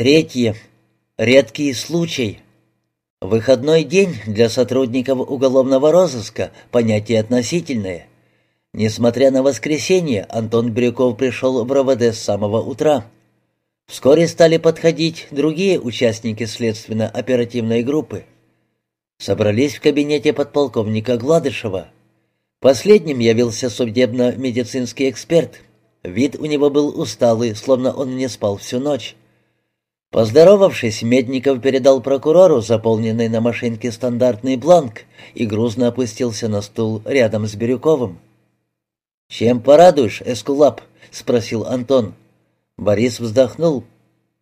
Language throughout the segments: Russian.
Третье. Редкий случай. Выходной день для сотрудников уголовного розыска – понятие относительное. Несмотря на воскресенье, Антон Бирюков пришел в РОВД с самого утра. Вскоре стали подходить другие участники следственно-оперативной группы. Собрались в кабинете подполковника Гладышева. Последним явился судебно-медицинский эксперт. Вид у него был усталый, словно он не спал всю ночь. Поздоровавшись, Медников передал прокурору заполненный на машинке стандартный бланк и грузно опустился на стул рядом с Бирюковым. «Чем порадуешь, Эскулап?» — спросил Антон. Борис вздохнул.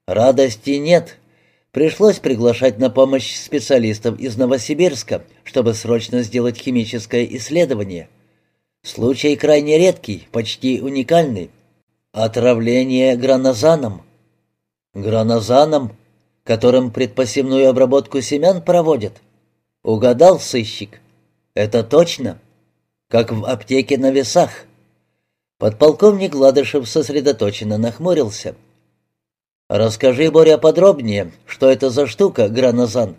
«Радости нет. Пришлось приглашать на помощь специалистов из Новосибирска, чтобы срочно сделать химическое исследование. Случай крайне редкий, почти уникальный. Отравление гранозаном». Гранозаном, которым предпосевную обработку семян проводят. Угадал сыщик. Это точно. Как в аптеке на весах. Подполковник Ладышев сосредоточенно нахмурился. «Расскажи, Боря, подробнее, что это за штука, гранозан?»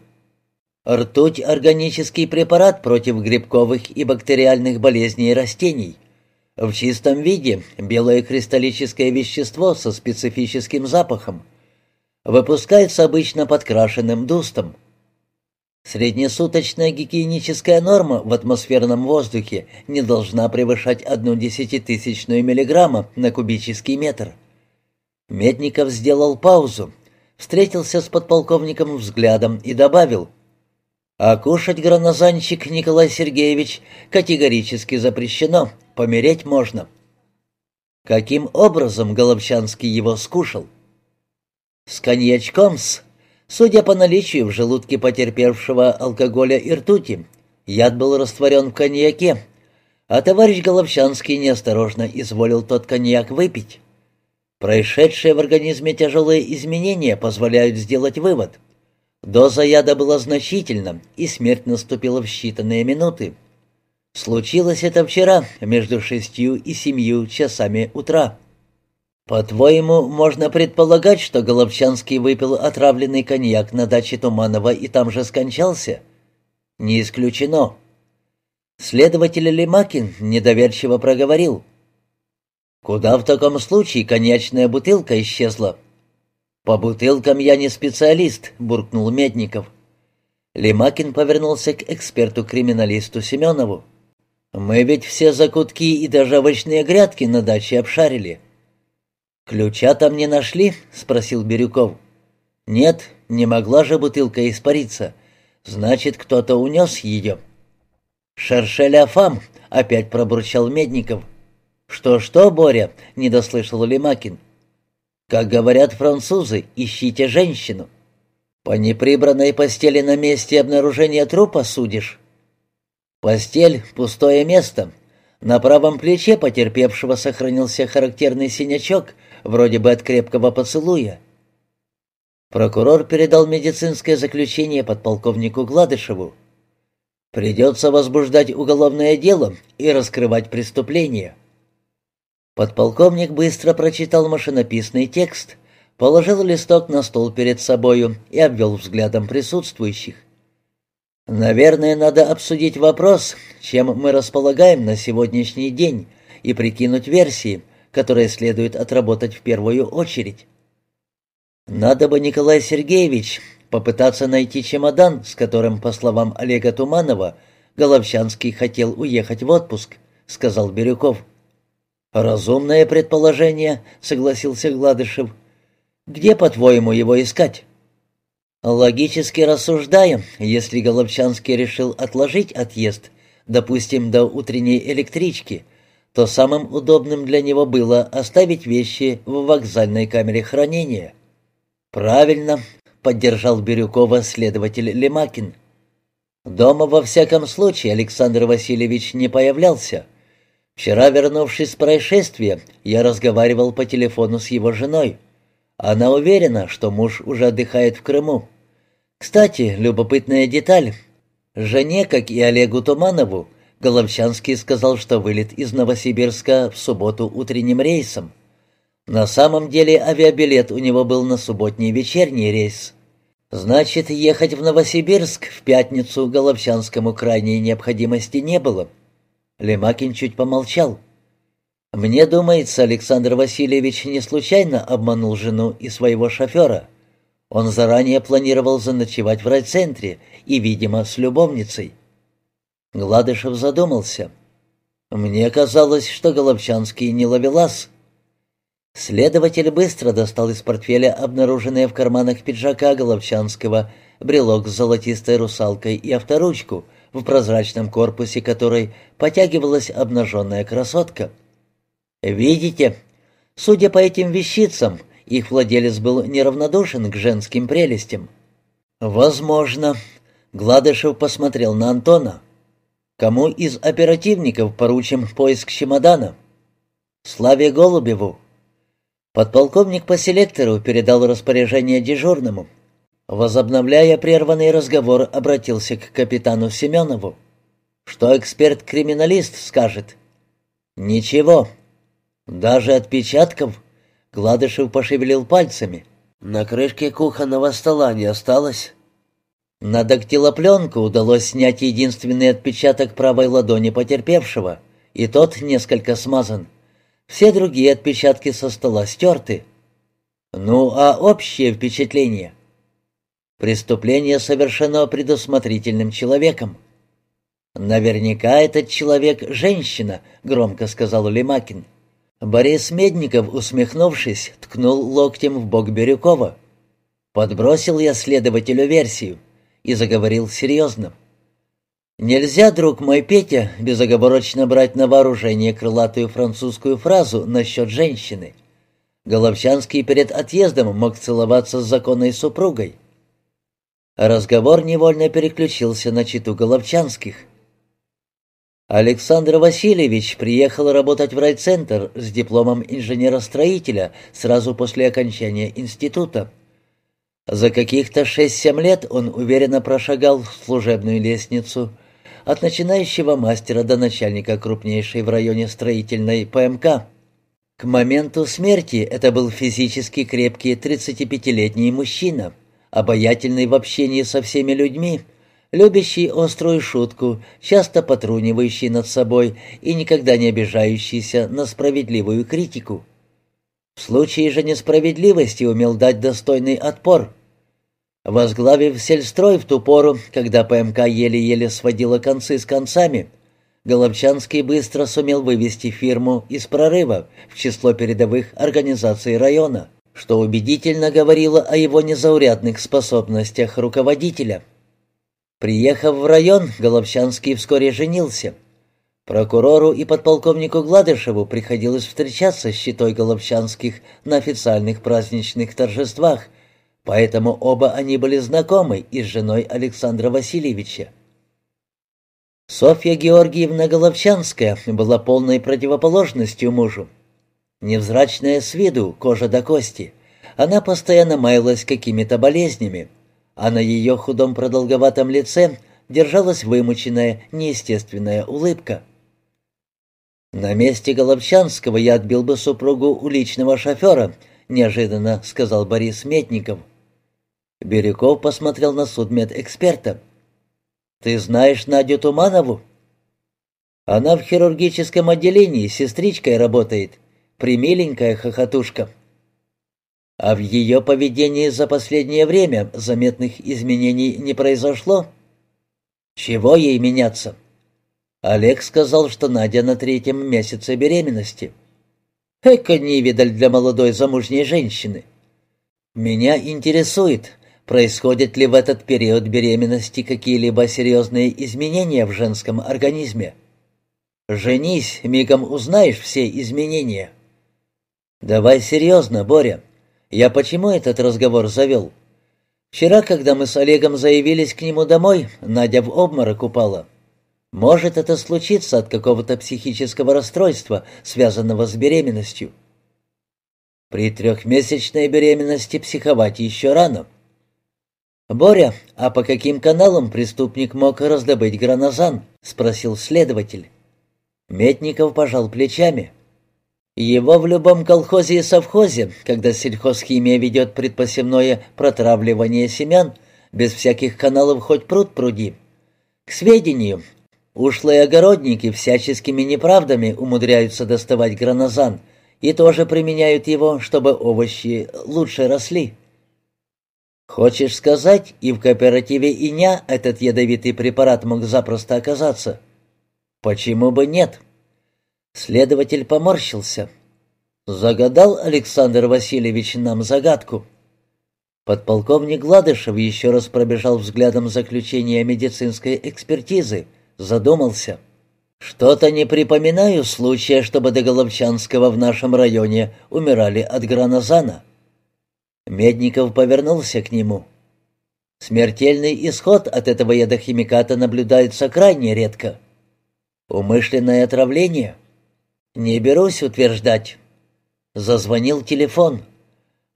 «Ртуть — органический препарат против грибковых и бактериальных болезней растений. В чистом виде белое кристаллическое вещество со специфическим запахом выпускается обычно подкрашенным дустом. Среднесуточная гигиеническая норма в атмосферном воздухе не должна превышать одну десятитысячную миллиграмма на кубический метр. Медников сделал паузу, встретился с подполковником взглядом и добавил, «А кушать гранозанчик, Николай Сергеевич, категорически запрещено, помереть можно». Каким образом Головчанский его скушал? С коньячком-с. Судя по наличию в желудке потерпевшего алкоголя и ртути, яд был растворен в коньяке, а товарищ Головчанский неосторожно изволил тот коньяк выпить. Происшедшие в организме тяжелые изменения позволяют сделать вывод. Доза яда была значительна, и смерть наступила в считанные минуты. Случилось это вчера, между шестью и семью часами утра. «По-твоему, можно предполагать, что Головчанский выпил отравленный коньяк на даче Туманова и там же скончался?» «Не исключено». Следователь Лемакин недоверчиво проговорил. «Куда в таком случае коньячная бутылка исчезла?» «По бутылкам я не специалист», — буркнул Медников. Лемакин повернулся к эксперту-криминалисту Семенову. «Мы ведь все закутки и даже овощные грядки на даче обшарили. «Ключа там не нашли?» — спросил Бирюков. «Нет, не могла же бутылка испариться. Значит, кто-то унес ее». «Шершеля фам!» — опять пробурчал Медников. «Что-что, Боря?» — не дослышал Лемакин. «Как говорят французы, ищите женщину. По неприбранной постели на месте обнаружения трупа судишь?» «Постель — пустое место. На правом плече потерпевшего сохранился характерный синячок — вроде бы от крепкого поцелуя. Прокурор передал медицинское заключение подполковнику Гладышеву. Придется возбуждать уголовное дело и раскрывать преступление. Подполковник быстро прочитал машинописный текст, положил листок на стол перед собою и обвел взглядом присутствующих. «Наверное, надо обсудить вопрос, чем мы располагаем на сегодняшний день, и прикинуть версии, которые следует отработать в первую очередь. Надо бы, Николай Сергеевич, попытаться найти чемодан, с которым, по словам Олега Туманова, Головчанский хотел уехать в отпуск, сказал Бирюков. «Разумное предположение», — согласился Гладышев. «Где, по-твоему, его искать?» «Логически рассуждаем, если Головчанский решил отложить отъезд, допустим, до утренней электрички, то самым удобным для него было оставить вещи в вокзальной камере хранения. «Правильно», — поддержал Бирюкова следователь Лемакин. «Дома, во всяком случае, Александр Васильевич не появлялся. Вчера, вернувшись с происшествия, я разговаривал по телефону с его женой. Она уверена, что муж уже отдыхает в Крыму. Кстати, любопытная деталь. Жене, как и Олегу Туманову, Головчанский сказал, что вылет из Новосибирска в субботу утренним рейсом. На самом деле авиабилет у него был на субботний вечерний рейс. Значит, ехать в Новосибирск в пятницу Головчанскому крайней необходимости не было. Лемакин чуть помолчал. «Мне думается, Александр Васильевич не случайно обманул жену и своего шофера. Он заранее планировал заночевать в райцентре и, видимо, с любовницей». Гладышев задумался. «Мне казалось, что Головчанский не ловелас». Следователь быстро достал из портфеля обнаруженные в карманах пиджака Головчанского брелок с золотистой русалкой и авторучку, в прозрачном корпусе которой потягивалась обнаженная красотка. «Видите? Судя по этим вещицам, их владелец был неравнодушен к женским прелестям». «Возможно». Гладышев посмотрел на Антона. «Кому из оперативников поручим поиск чемодана?» «Славе Голубеву», Подполковник по селектору передал распоряжение дежурному. Возобновляя прерванный разговор, обратился к капитану Семенову. «Что эксперт-криминалист скажет?» «Ничего. Даже отпечатков?» Гладышев пошевелил пальцами. «На крышке кухонного стола не осталось?» На дактилопленку удалось снять единственный отпечаток правой ладони потерпевшего, и тот несколько смазан. Все другие отпечатки со стола стерты. Ну, а общее впечатление? Преступление совершено предусмотрительным человеком. «Наверняка этот человек — женщина», — громко сказал Лемакин. Борис Медников, усмехнувшись, ткнул локтем в бок Бирюкова. Подбросил я следователю версию и заговорил серьезно. Нельзя, друг мой Петя, безоговорочно брать на вооружение крылатую французскую фразу насчет женщины. Головчанский перед отъездом мог целоваться с законной супругой. Разговор невольно переключился на читу Головчанских. Александр Васильевич приехал работать в райцентр с дипломом инженера-строителя сразу после окончания института. За каких-то шесть-семь лет он уверенно прошагал служебную лестницу – от начинающего мастера до начальника крупнейшей в районе строительной ПМК. К моменту смерти это был физически крепкий 35-летний мужчина, обаятельный в общении со всеми людьми, любящий острую шутку, часто потрунивающий над собой и никогда не обижающийся на справедливую критику. В случае же несправедливости умел дать достойный отпор – Возглавив сельстрой в ту пору, когда ПМК еле-еле сводила концы с концами, Головчанский быстро сумел вывести фирму из прорыва в число передовых организаций района, что убедительно говорило о его незаурядных способностях руководителя. Приехав в район, Головчанский вскоре женился. Прокурору и подполковнику Гладышеву приходилось встречаться с щитой Головчанских на официальных праздничных торжествах – поэтому оба они были знакомы и с женой Александра Васильевича. Софья Георгиевна Головчанская была полной противоположностью мужу. Невзрачная с виду, кожа до кости, она постоянно маялась какими-то болезнями, а на ее худом продолговатом лице держалась вымученная, неестественная улыбка. «На месте Головчанского я отбил бы супругу у личного шофера», — неожиданно сказал Борис Метников. Бирюков посмотрел на судмедэксперта. «Ты знаешь Надю Туманову?» «Она в хирургическом отделении сестричкой работает. Примиленькая хохотушка». «А в ее поведении за последнее время заметных изменений не произошло?» «Чего ей меняться?» Олег сказал, что Надя на третьем месяце беременности. Эка невидаль для молодой замужней женщины. Меня интересует, Происходят ли в этот период беременности какие-либо серьезные изменения в женском организме? Женись, мигом узнаешь все изменения. Давай серьезно, Боря. Я почему этот разговор завел? Вчера, когда мы с Олегом заявились к нему домой, Надя в обморок упала. Может это случиться от какого-то психического расстройства, связанного с беременностью. При трехмесячной беременности психовать еще рано. «Боря, а по каким каналам преступник мог раздобыть гранозан?» — спросил следователь. Метников пожал плечами. Его в любом колхозе и совхозе, когда сельхозхимия ведет предпосевное протравливание семян, без всяких каналов хоть пруд пруди. К сведению, ушлые огородники всяческими неправдами умудряются доставать гранозан и тоже применяют его, чтобы овощи лучше росли. Хочешь сказать, и в кооперативе Иня этот ядовитый препарат мог запросто оказаться? Почему бы нет? Следователь поморщился. Загадал Александр Васильевич нам загадку. Подполковник Гладышев еще раз пробежал взглядом заключение медицинской экспертизы, задумался. «Что-то не припоминаю случая, чтобы до Головчанского в нашем районе умирали от гранозана». Медников повернулся к нему. Смертельный исход от этого ядохимиката наблюдается крайне редко. Умышленное отравление? Не берусь утверждать. Зазвонил телефон.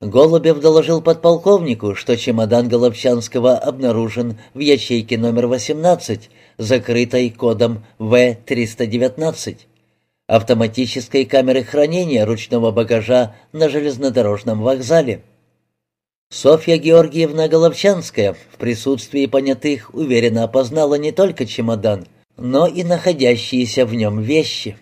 Голубев доложил подполковнику, что чемодан Головчанского обнаружен в ячейке номер 18, закрытой кодом В-319, автоматической камеры хранения ручного багажа на железнодорожном вокзале. Софья Георгиевна Головчанская в присутствии понятых уверенно опознала не только чемодан, но и находящиеся в нем вещи.